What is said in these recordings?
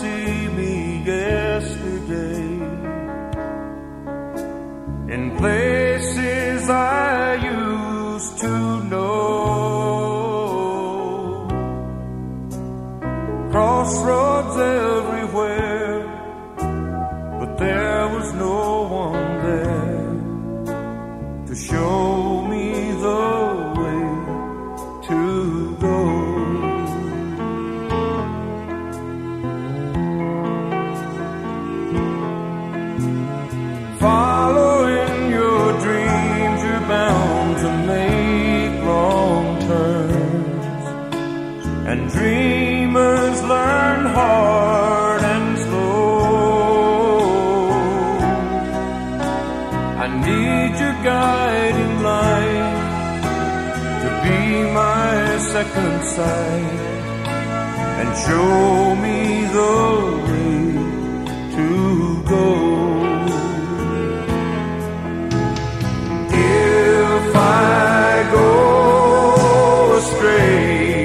semi guest گے ان پیس آ use to know کری where دیوز نو آن د گائیسائی جو میزو چو گو گو اسپری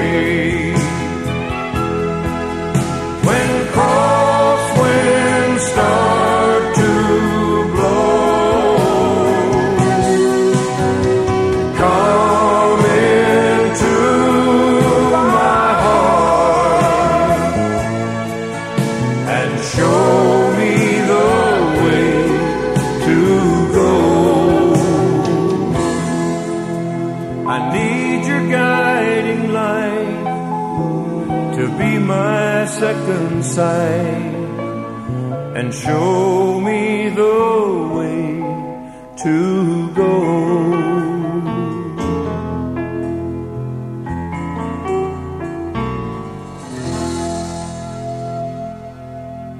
جگ ٹو بی مکنسائی and show me row to go